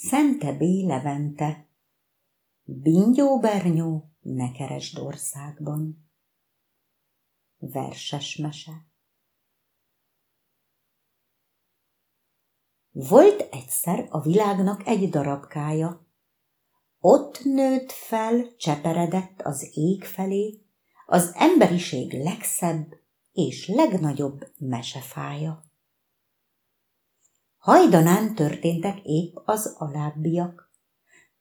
Szente B. Levente Bingyó Bernyó, ne keresd országban. Verses mese Volt egyszer a világnak egy darabkája. Ott nőtt fel, cseperedett az ég felé, az emberiség legszebb és legnagyobb mesefája. Hajdanán történtek épp az alábbiak.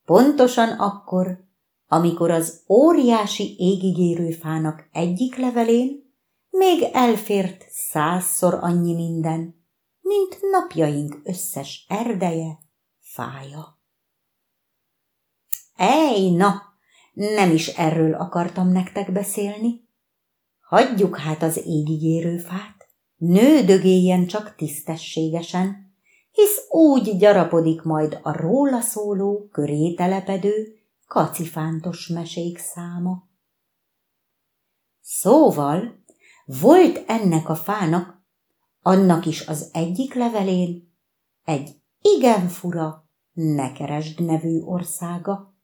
Pontosan akkor, amikor az óriási égigérő fának egyik levelén még elfért százszor annyi minden, mint napjaink összes erdeje, fája. Ej, na, nem is erről akartam nektek beszélni. Hagyjuk hát az égigérő fát, nődögéljen csak tisztességesen, hisz úgy gyarapodik majd a róla szóló, köré telepedő, kacifántos mesék száma. Szóval volt ennek a fának, annak is az egyik levelén, egy igen fura, ne keresd nevű országa.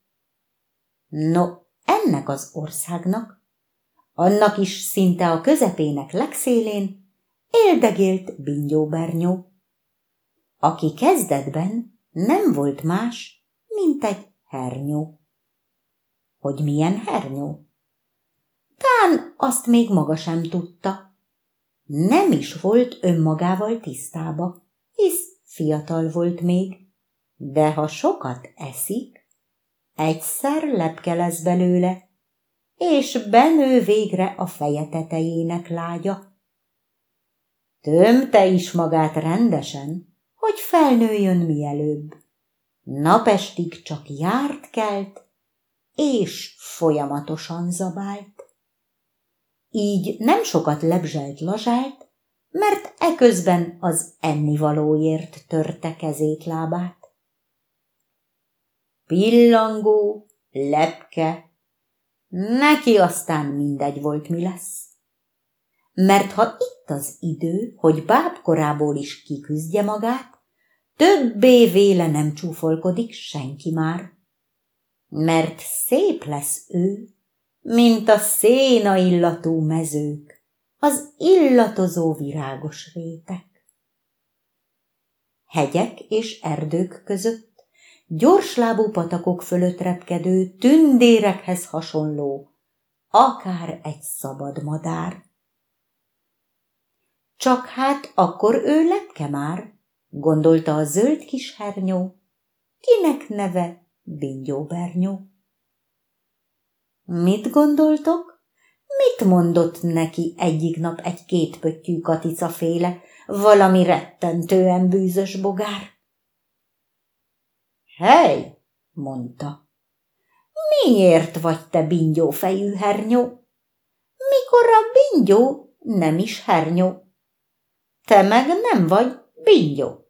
No, ennek az országnak, annak is szinte a közepének legszélén, éldegélt Bingyóbernyó aki kezdetben nem volt más, mint egy hernyó. Hogy milyen hernyó? Tán azt még maga sem tudta. Nem is volt önmagával tisztába, hisz fiatal volt még, de ha sokat eszik, egyszer lepke lesz belőle, és benő végre a feje tetejének lágya. Tömte is magát rendesen, hogy felnőjön mielőbb. Napestig csak járt kelt, és folyamatosan zabált. Így nem sokat lebzselt lazsált, mert eközben az ennivalóért törte kezét lábát. Pillangó, lepke, neki aztán mindegy volt, mi lesz. Mert ha itt az idő, hogy bábkorából is kiküzdje magát, Többé véle nem csúfolkodik senki már, mert szép lesz ő, mint a széna illatú mezők, az illatozó virágos rétek. Hegyek és erdők között, gyorslábú patakok fölött repkedő tündérekhez hasonló, akár egy szabad madár. Csak hát akkor ő lepke már, gondolta a zöld kis hernyó, kinek neve Bingyóbernyó. Mit gondoltok? Mit mondott neki egyik nap egy kétpöttyű katica féle, valami rettentően bűzös bogár? Hely, mondta, miért vagy te bingyófejű hernyó? Mikor a bingyó nem is hernyó. Te meg nem vagy bingyó.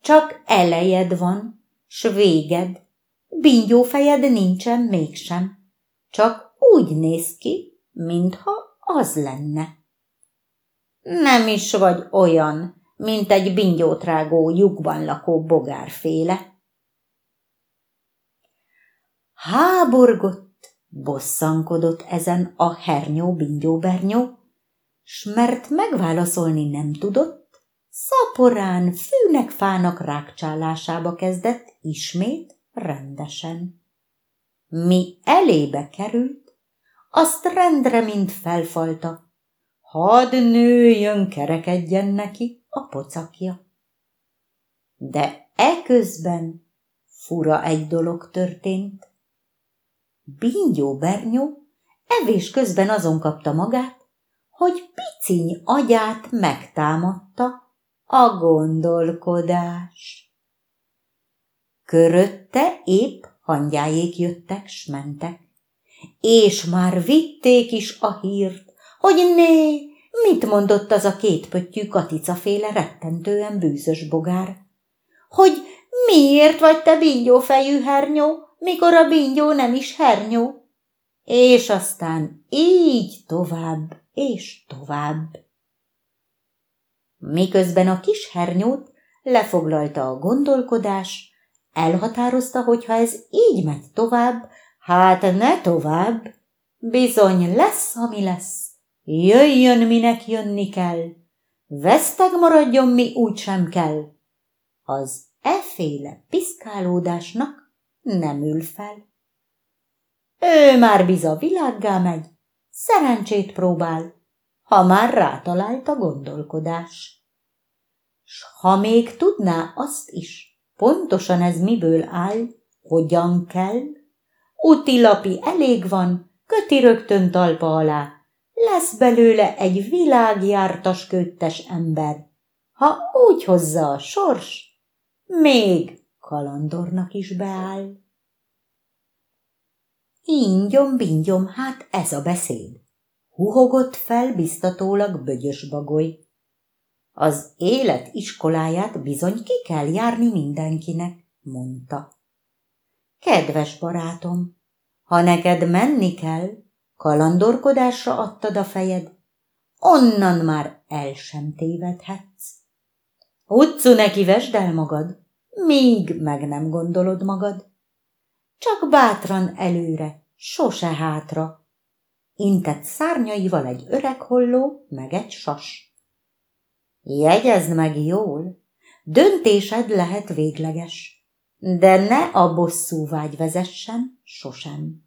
Csak elejed van, s véged, bingyófejed nincsen mégsem, csak úgy néz ki, mintha az lenne. Nem is vagy olyan, mint egy bingyótrágó lyukban lakó bogárféle. Háborgott, bosszankodott ezen a hernyó bingyóbernyó, s mert megválaszolni nem tudott, szaporán, fűnek fának rákcsálásába kezdett ismét rendesen. Mi elébe került, azt rendre mind felfalta, hadd nőjön, kerekedjen neki a pocakja. De eközben fura egy dolog történt. Bingyó Bernyó evés közben azon kapta magát, hogy piciny agyát megtámadta a gondolkodás. Körötte épp hangyájék jöttek, s mentek, és már vitték is a hírt, hogy né, mit mondott az a kétpöttyű katicaféle rettentően bűzös bogár, hogy miért vagy te bingyófejű hernyó, mikor a bingyó nem is hernyó, és aztán így tovább és tovább miközben a kis hernyót lefoglalta a gondolkodás, elhatározta, hogy ha ez így megy tovább, hát ne tovább, bizony lesz, ami lesz, jöjjön, minek jönni kell, veszteg maradjon, mi úgy sem kell. Az eféle piszkálódásnak nem ül fel. Ő már biza világgá megy, szerencsét próbál, ha már rátalált a gondolkodás. S ha még tudná azt is, pontosan ez miből áll, hogyan kell, lapi elég van, köti rögtön talpa alá, lesz belőle egy világjártas köttes ember, ha úgy hozza a sors, még kalandornak is beáll. Ingyom, bingyom, hát ez a beszéd. Huhogott fel biztatólag bögyös bagoly. Az élet iskoláját bizony ki kell járni mindenkinek, mondta. Kedves barátom, ha neked menni kell, kalandorkodásra adtad a fejed, onnan már el sem tévedhetsz. Utcu neki vesd el magad, míg meg nem gondolod magad. Csak bátran előre, sose hátra. Intett szárnyaival egy öreg holló, meg egy sas. Jegyezd meg jól, döntésed lehet végleges, de ne a bosszú vágy vezessen sosem.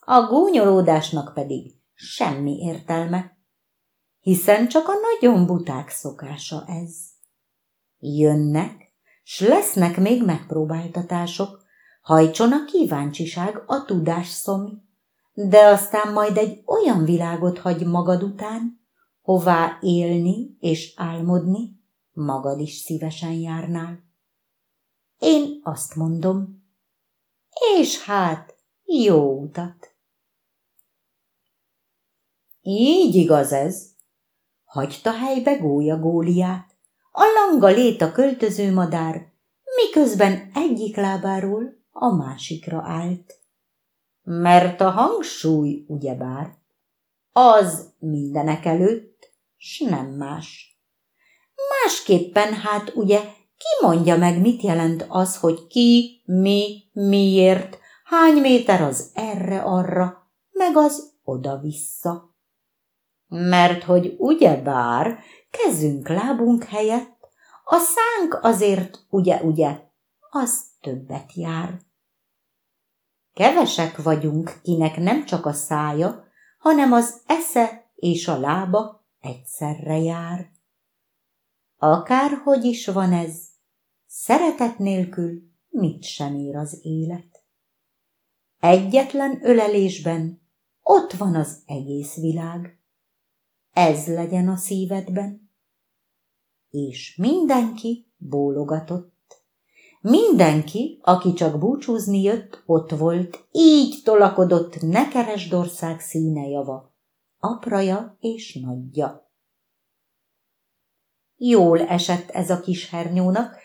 A gúnyolódásnak pedig semmi értelme, hiszen csak a nagyon buták szokása ez. Jönnek, s lesznek még megpróbáltatások, hajtson a kíváncsiság a tudás szomj, de aztán majd egy olyan világot hagy magad után, hová élni és álmodni magad is szívesen járnál. Én azt mondom, és hát jó utat! Így igaz ez. Hagyta helybe gólya góliát, a langa lét a költöző madár, miközben egyik lábáról a másikra állt. Mert a hangsúly, ugyebár, az mindenek előtt, s nem más. Másképpen hát ugye ki mondja meg, mit jelent az, hogy ki, mi, miért, hány méter az erre-arra, meg az oda-vissza. Mert hogy ugyebár kezünk lábunk helyett, a szánk azért ugye-ugye az többet jár. Kevesek vagyunk, kinek nem csak a szája, hanem az esze és a lába egyszerre jár. Akárhogy is van ez, szeretet nélkül mit sem ér az élet. Egyetlen ölelésben ott van az egész világ. Ez legyen a szívedben. És mindenki bólogatott. Mindenki, aki csak búcsúzni jött, ott volt, így tolakodott nekeresdország színe java, apraja és nagyja. Jól esett ez a kis hernyónak,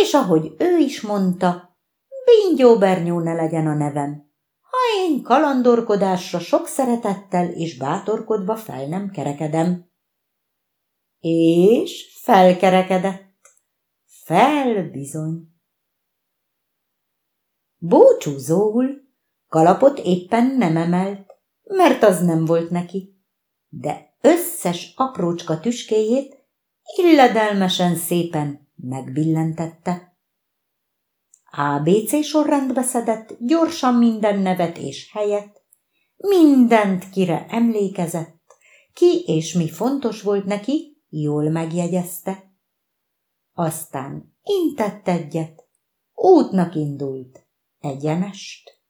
és ahogy ő is mondta, Bingyó Bernyó ne legyen a nevem, ha én kalandorkodásra sok szeretettel és bátorkodva fel nem kerekedem. És felkerekedett. Fel bizony. Búcsúzóul kalapot éppen nem emelt, mert az nem volt neki, de összes aprócska tüskéjét illedelmesen szépen megbillentette. ABC sorrendbe szedett gyorsan minden nevet és helyet, mindent kire emlékezett, ki és mi fontos volt neki, jól megjegyezte. Aztán intett egyet, útnak indult egyenest.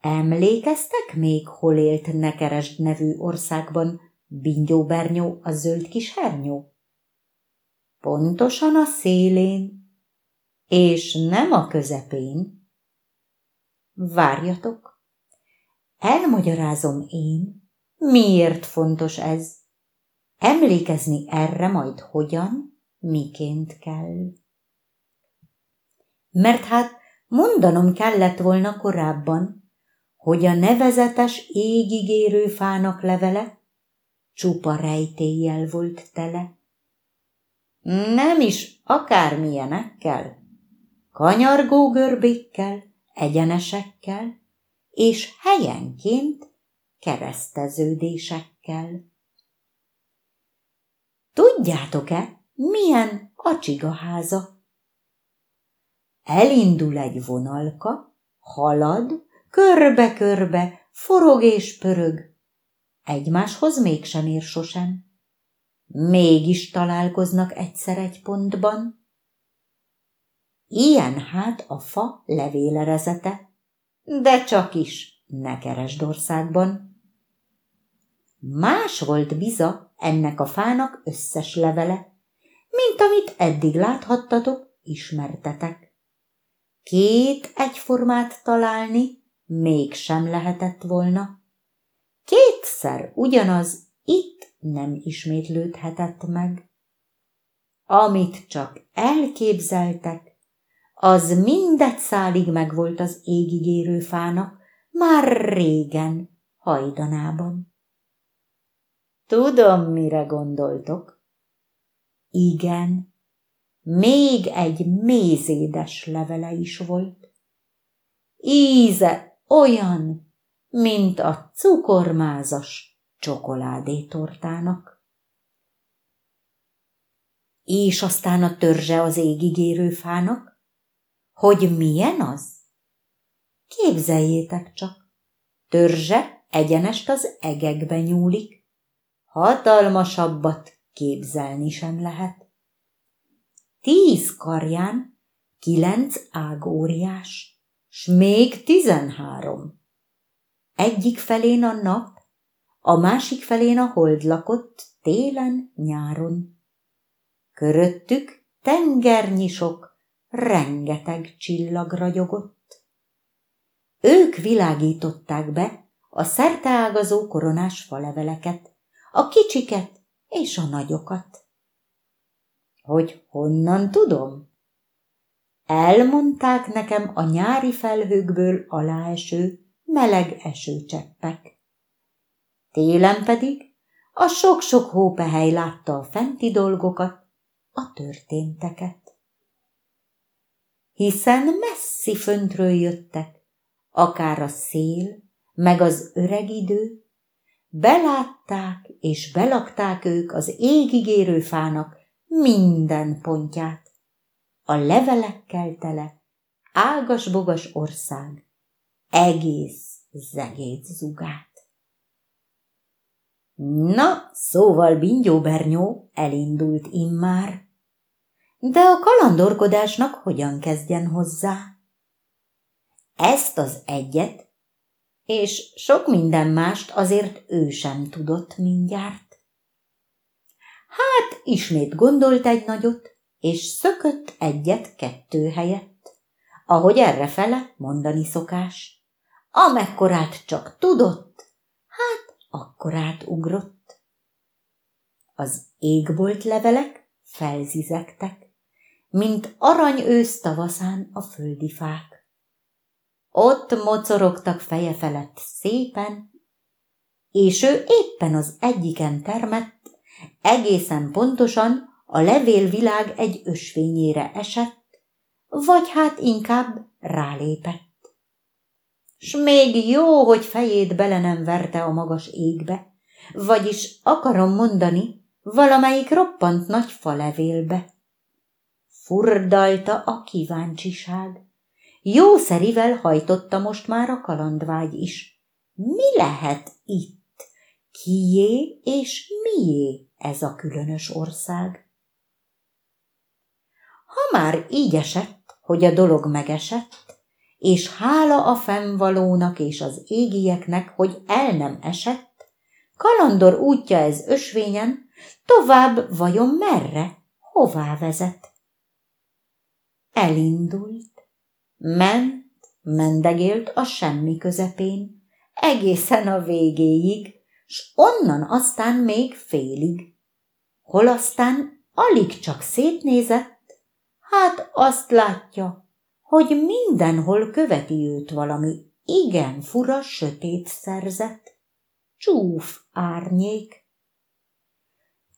Emlékeztek még, hol élt Nekeresd nevű országban Bingyóbernyó a zöld kis hernyó? Pontosan a szélén, és nem a közepén. Várjatok, elmagyarázom én, miért fontos ez. Emlékezni erre majd hogyan, miként kell mert hát mondanom kellett volna korábban, hogy a nevezetes égigérő fának levele csupa rejtéllyel volt tele, Nem is akármilyenekkel, kanyargó görbékkel, egyenesekkel, és helyenként kereszteződésekkel. Tudjátok-e, milyen a csigaháza? Elindul egy vonalka, halad, körbe-körbe, forog és pörög, egymáshoz mégsem ér sosem. Mégis találkoznak egyszer egy pontban. Ilyen hát a fa levélerezete, de csak is ne keresd országban. Más volt biza ennek a fának összes levele, mint amit eddig láthattatok, ismertetek. Két egyformát találni mégsem lehetett volna. Kétszer ugyanaz itt nem ismétlődhetett meg. Amit csak elképzeltek, az mindegy szálig megvolt az égigérő fának, már régen, hajdanában. Tudom, mire gondoltok. Igen, még egy mézédes levele is volt. Íze olyan, mint a cukormázas csokoládétortának. És aztán a törzse az égigérő fának, hogy milyen az? Képzeljétek csak, törzse egyenest az egekbe nyúlik, hatalmasabbat képzelni sem lehet. Tíz karján kilenc ágóriás, s még tizenhárom. Egyik felén a nap, a másik felén a hold lakott télen-nyáron. Köröttük tengernyi sok, rengeteg csillag ragyogott. Ők világították be a szerteágazó koronás faleveleket, a kicsiket és a nagyokat. Hogy honnan tudom? Elmondták nekem a nyári felhőkből aláeső, meleg esőcseppek. Télen pedig a sok-sok hópehely látta a fenti dolgokat, a történteket. Hiszen messzi föntről jöttek, akár a szél, meg az öreg idő, belátták és belakták ők az égigérő fának minden pontját, a levelekkel tele, ágas-bogas ország, egész zegét zugát. Na, szóval Bingyó Bernyó elindult immár, de a kalandorkodásnak hogyan kezdjen hozzá? Ezt az egyet, és sok minden mást azért ő sem tudott mindjárt. Hát ismét gondolt egy nagyot, és szökött egyet kettő helyett, ahogy errefele mondani szokás. Amekkorát csak tudott, hát akkorát ugrott. Az égbolt levelek felzizektek, mint arany ősz tavaszán a földi fák. Ott mocorogtak feje felett szépen, és ő éppen az egyiken termett, egészen pontosan a levélvilág egy ösvényére esett, vagy hát inkább rálépett s még jó, hogy fejét bele nem verte a magas égbe, vagyis akarom mondani, valamelyik roppant nagy falevélbe. Furdalta a kíváncsiság. Jószerivel hajtotta most már a kalandvágy is. Mi lehet itt? Kié és mié ez a különös ország? Ha már így esett, hogy a dolog megesett, és hála a fennvalónak és az égieknek, hogy el nem esett, kalandor útja ez ösvényen, tovább vajon merre, hová vezet? Elindult, ment, mendegélt a semmi közepén, egészen a végéig, s onnan aztán még félig. Hol aztán alig csak szétnézett, hát azt látja, hogy mindenhol követi őt valami igen fura sötét szerzet, csúf árnyék.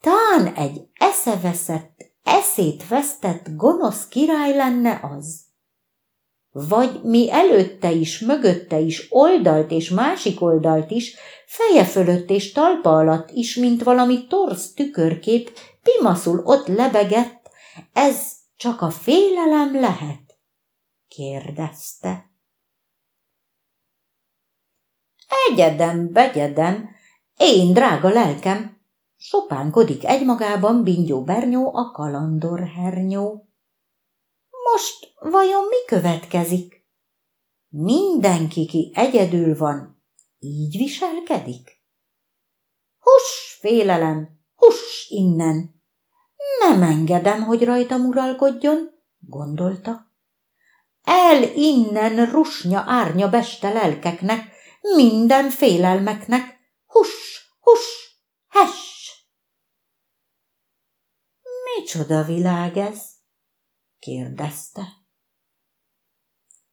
Tán egy eszeveszett, eszét vesztett gonosz király lenne az. Vagy mi előtte is, mögötte is, oldalt és másik oldalt is, feje fölött és talpa alatt is, mint valami torz tükörkép, pimaszul ott lebegett, ez csak a félelem lehet? kérdezte. Egyedem, begyedem, én, drága lelkem, sopánkodik egymagában Bingyó Bernyó a kalandor hernyó. Most vajon mi következik? Mindenki, ki egyedül van, így viselkedik? Hus, félelem, hus innen! Nem engedem, hogy rajtam uralkodjon, gondolta. El innen rusnya árnya beste lelkeknek, minden félelmeknek, hus, hus, hess! Micsoda világ ez? Kérdezte.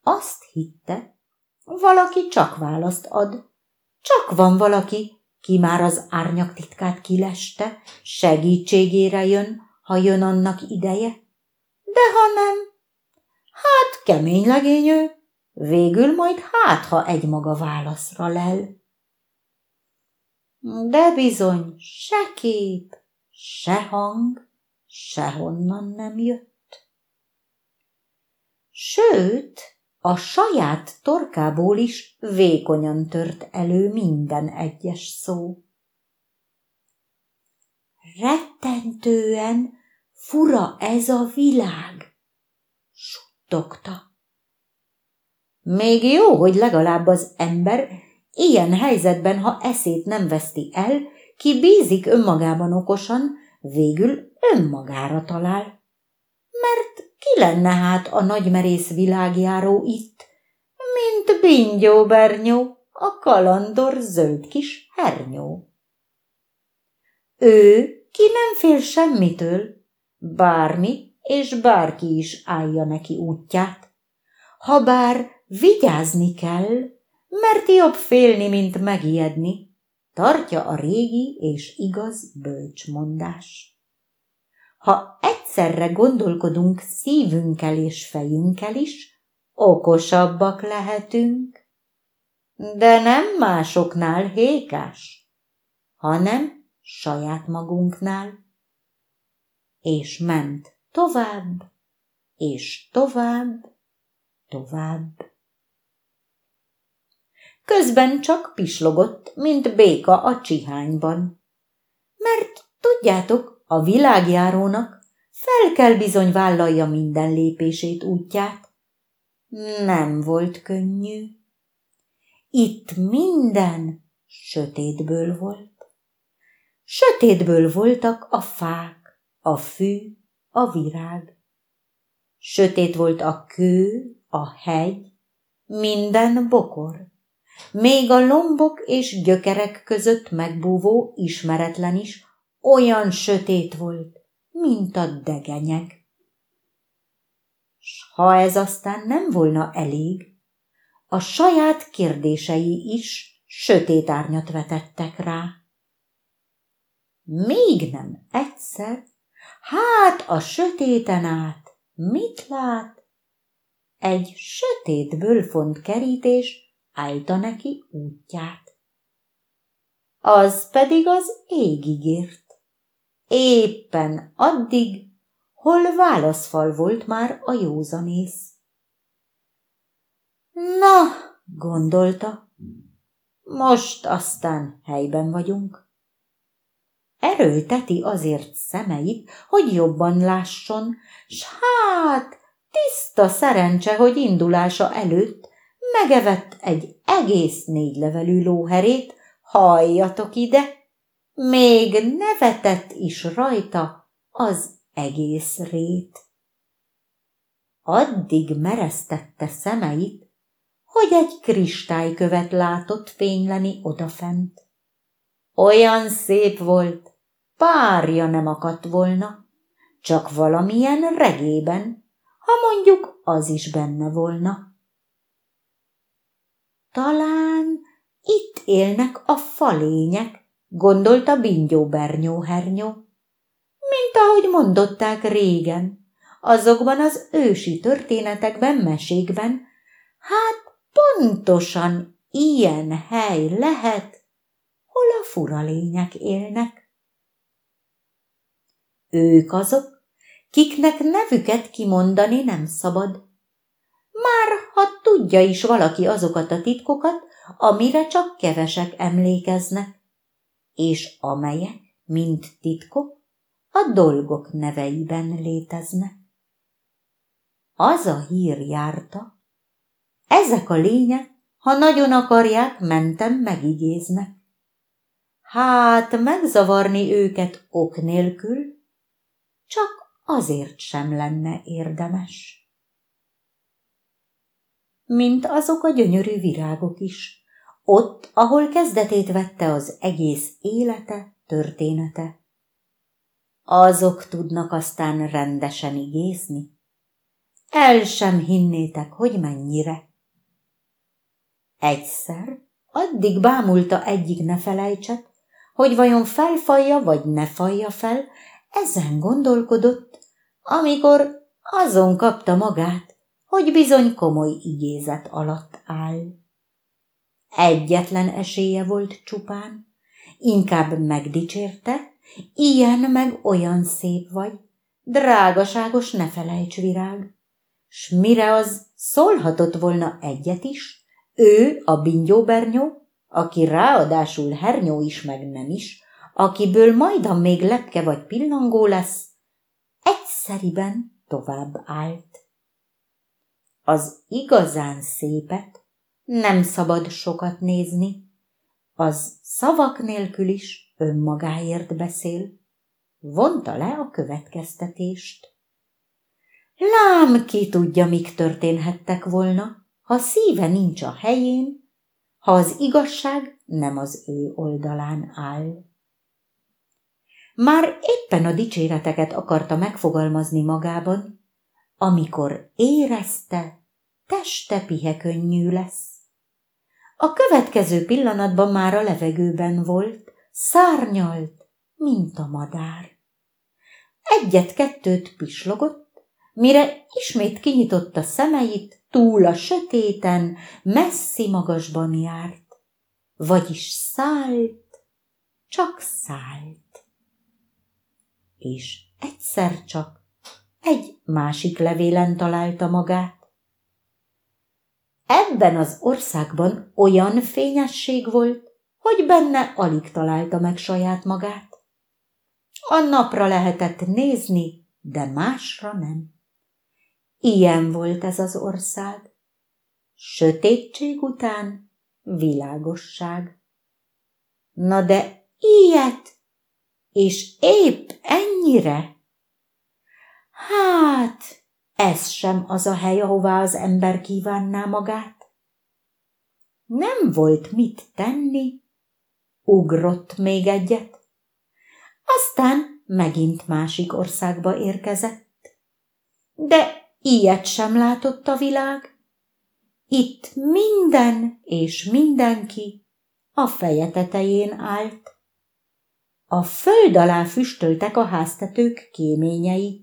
Azt hitte, valaki csak választ ad. Csak van valaki, ki már az árnyak titkát kileste, segítségére jön, ha jön annak ideje. De ha nem, hát kemény legényő, végül majd hát, ha egymaga válaszra lel. De bizony se kép, se hang, sehonnan nem jött. Sőt, a saját torkából is vékonyan tört elő minden egyes szó. Rettentően fura ez a világ, suttogta. Még jó, hogy legalább az ember ilyen helyzetben, ha eszét nem veszti el, ki bízik önmagában okosan, végül önmagára talál. Mert ki lenne hát a nagymerész világjáró itt, mint Bingyó Bernyó, a kalandor zöld kis hernyó. Ő, ki nem fél semmitől, bármi és bárki is állja neki útját. Habár vigyázni kell, mert jobb félni, mint megijedni, tartja a régi és igaz bölcsmondás. Ha egyszerre gondolkodunk szívünkkel és fejünkkel is, okosabbak lehetünk, de nem másoknál hékás, hanem saját magunknál. És ment tovább, és tovább, tovább. Közben csak pislogott, mint béka a csihányban. Mert tudjátok, a világjárónak fel kell bizony vállalja minden lépését útját. Nem volt könnyű. Itt minden sötétből volt. Sötétből voltak a fák, a fű, a virág. Sötét volt a kő, a hegy, minden bokor. Még a lombok és gyökerek között megbúvó ismeretlen is olyan sötét volt, mint a degenyeg. S ha ez aztán nem volna elég, a saját kérdései is sötét árnyat vetettek rá. Még nem egyszer, hát a sötéten át mit lát? Egy sötét bölfont kerítés állta neki útját. Az pedig az égig ért éppen addig, hol válaszfal volt már a józanész. Na, gondolta, most aztán helyben vagyunk. Erőlteti azért szemeit, hogy jobban lásson, s hát tiszta szerencse, hogy indulása előtt megevett egy egész négylevelű lóherét, halljatok ide, még nevetett is rajta az egész rét. Addig mereztette szemeit, hogy egy kristálykövet látott fényleni odafent. Olyan szép volt, párja nem akadt volna, csak valamilyen regében, ha mondjuk az is benne volna. Talán itt élnek a falények, gondolta Bingyó Bernyó hernyó. mint ahogy mondották régen, azokban az ősi történetekben, mesékben, hát pontosan ilyen hely lehet, hol a furalények élnek. Ők azok, kiknek nevüket kimondani nem szabad. Már ha tudja is valaki azokat a titkokat, amire csak kevesek emlékeznek, és amelyek, mint titkok, a dolgok neveiben léteznek. Az a hír járta, ezek a lények, ha nagyon akarják, mentem megigéznek. Hát megzavarni őket ok nélkül, csak azért sem lenne érdemes. Mint azok a gyönyörű virágok is, ott, ahol kezdetét vette az egész élete, története. Azok tudnak aztán rendesen igézni. El sem hinnétek, hogy mennyire. Egyszer addig bámulta egyik ne felejtset, hogy vajon felfalja vagy ne falja fel, ezen gondolkodott, amikor azon kapta magát, hogy bizony komoly igézet alatt áll. Egyetlen esélye volt csupán, inkább megdicsérte, ilyen meg olyan szép vagy, drágaságos ne felejts virág. S mire az szólhatott volna egyet is, ő, a bingyóbernyó, aki ráadásul hernyó is meg nem is, akiből majdan még lepke vagy pillangó lesz, egyszeriben tovább állt. Az igazán szépet nem szabad sokat nézni, az szavak nélkül is önmagáért beszél. Vonta le a következtetést. Lám ki tudja, mik történhettek volna, ha szíve nincs a helyén, ha az igazság nem az ő oldalán áll. Már éppen a dicséreteket akarta megfogalmazni magában, amikor érezte, teste pihekönnyű lesz. A következő pillanatban már a levegőben volt, szárnyalt, mint a madár. Egyet-kettőt pislogott, mire ismét kinyitotta szemeit, túl a sötéten, messzi magasban járt, vagyis szállt, csak szállt. És egyszer csak egy másik levélen találta magát. Ebben az országban olyan fényesség volt, hogy benne alig találta meg saját magát. A napra lehetett nézni, de másra nem. Ilyen volt ez az ország. Sötétség után világosság. Na de ilyet, és épp ennyire. Hát, ez sem az a hely, ahová az ember kívánná magát. Nem volt mit tenni, ugrott még egyet, aztán megint másik országba érkezett. De ilyet sem látott a világ. Itt minden és mindenki a feje tetején állt. A föld alá füstöltek a háztetők kéményei.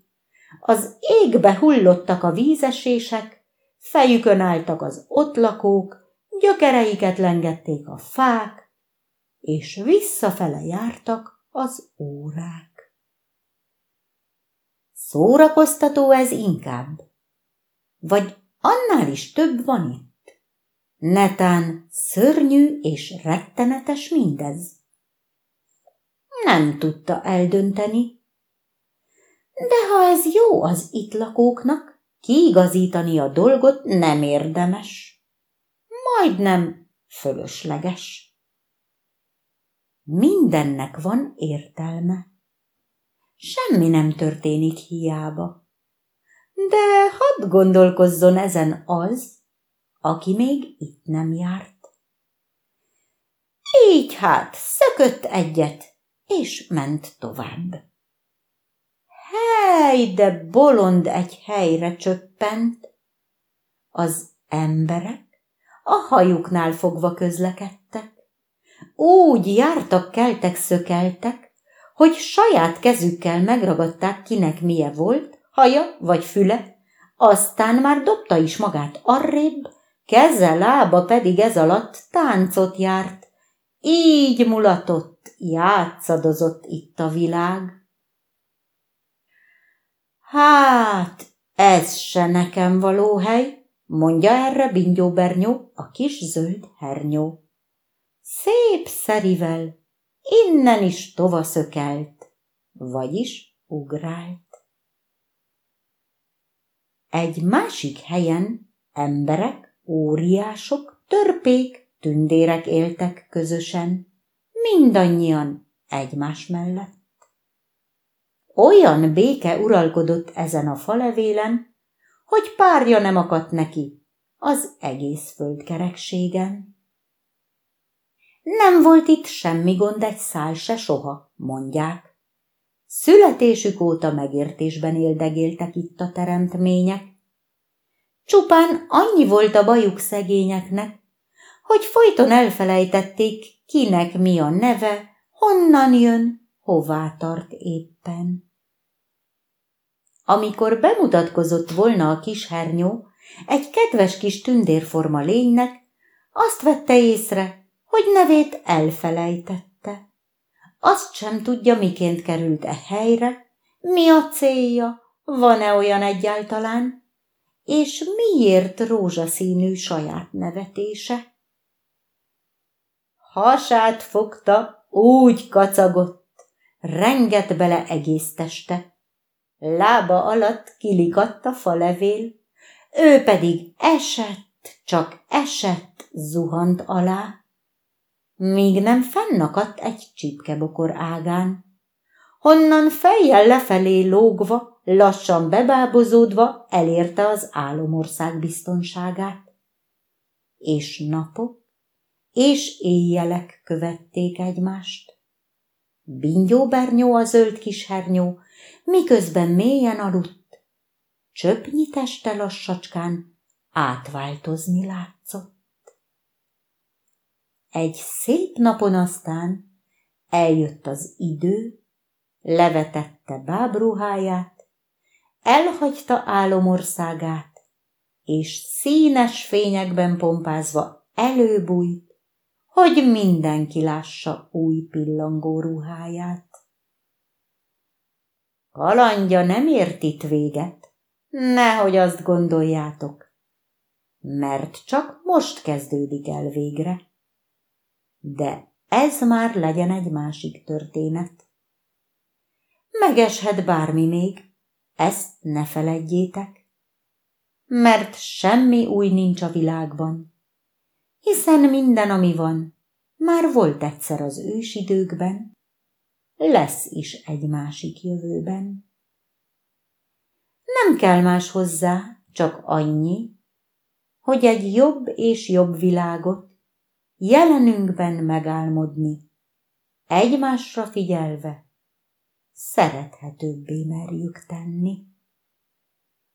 Az égbe hullottak a vízesések, fejükön álltak az ott lakók, gyökereiket lengették a fák, és visszafele jártak az órák. Szórakoztató ez inkább, vagy annál is több van itt. Netán szörnyű és rettenetes mindez. Nem tudta eldönteni, de ha ez jó az itt lakóknak, kiigazítani a dolgot nem érdemes. Majdnem fölösleges. Mindennek van értelme. Semmi nem történik hiába. De hadd gondolkozzon ezen az, aki még itt nem járt. Így hát szökött egyet, és ment tovább. Hely, de bolond egy helyre csöppent. Az emberek a hajuknál fogva közlekedtek. Úgy jártak, keltek, szökeltek, hogy saját kezükkel megragadták, kinek milyen volt, haja vagy füle, aztán már dobta is magát arrébb, keze, lába pedig ez alatt táncot járt. Így mulatott, játszadozott itt a világ. Hát, ez se nekem való hely, mondja erre Bernyó, a kis zöld hernyó. Szép szerivel, innen is tova szökelt, vagyis ugrált. Egy másik helyen emberek, óriások, törpék, tündérek éltek közösen, mindannyian egymás mellett. Olyan béke uralkodott ezen a falevélen, hogy párja nem akadt neki az egész földkerekségen. Nem volt itt semmi gond egy szál se soha, mondják. Születésük óta megértésben éldegéltek itt a teremtmények. Csupán annyi volt a bajuk szegényeknek, hogy folyton elfelejtették, kinek mi a neve, honnan jön, hová tart éppen. Amikor bemutatkozott volna a kis hernyó, egy kedves kis tündérforma lénynek, azt vette észre, hogy nevét elfelejtette. Azt sem tudja, miként került e helyre, mi a célja, van-e olyan egyáltalán, és miért rózsaszínű saját nevetése. Hasát fogta, úgy kacagott, renget bele egész teste, lába alatt kilikadt a falevél, ő pedig esett, csak esett, zuhant alá, míg nem fennakadt egy csipkebokor ágán. Honnan fejjel lefelé lógva, lassan bebábozódva elérte az álomország biztonságát. És napok és éjjelek követték egymást. Bingyóbernyó a zöld kis hernyó miközben mélyen aludt, csöpnyi teste lassacskán átváltozni látszott. Egy szép napon aztán eljött az idő, levetette bábruháját, elhagyta álomországát, és színes fényekben pompázva előbújt, hogy mindenki lássa új pillangó ruháját. Kalandja nem ért itt véget, nehogy azt gondoljátok, mert csak most kezdődik el végre. De ez már legyen egy másik történet. Megeshet bármi még, ezt ne feledjétek, mert semmi új nincs a világban, hiszen minden, ami van, már volt egyszer az ősidőkben, lesz is egy másik jövőben. Nem kell más hozzá, csak annyi, hogy egy jobb és jobb világot jelenünkben megálmodni, egymásra figyelve szerethetőbbé merjük tenni.